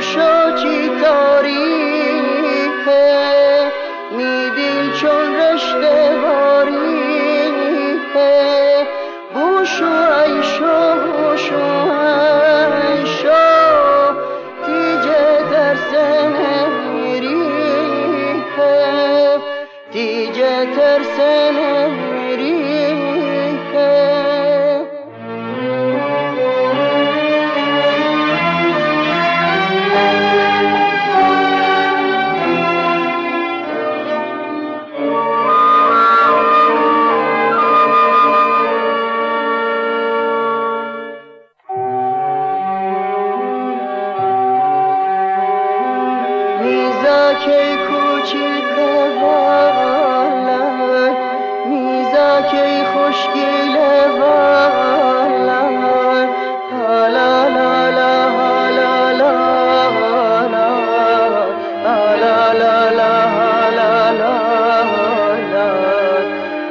شو چی تاریخه میبین چون رشته باریخه بوشو ای شو بوشو ای شو تیجه در سنه میریخه تیجه در سنه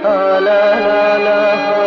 la la la la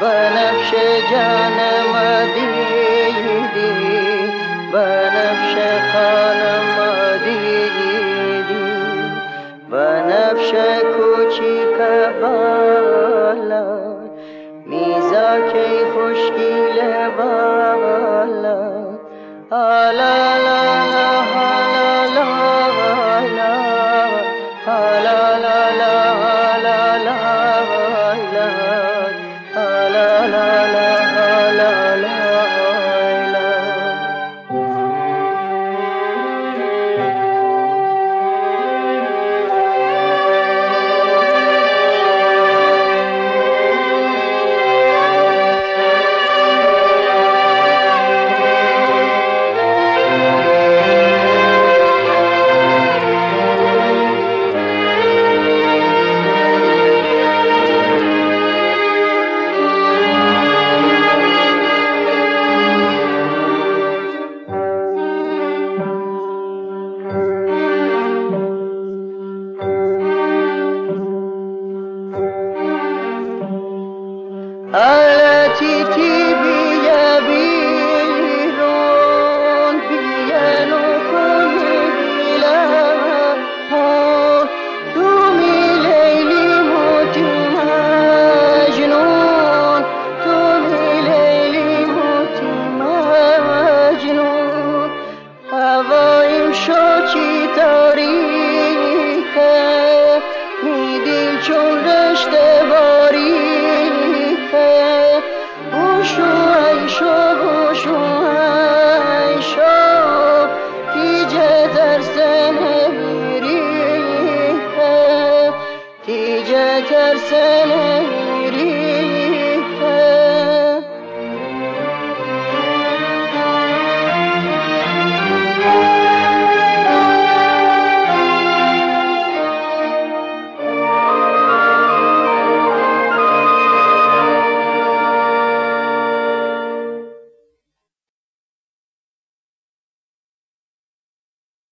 بنفش جانم دیدی بنفش خانم دیدی بنفش کوچیک بالا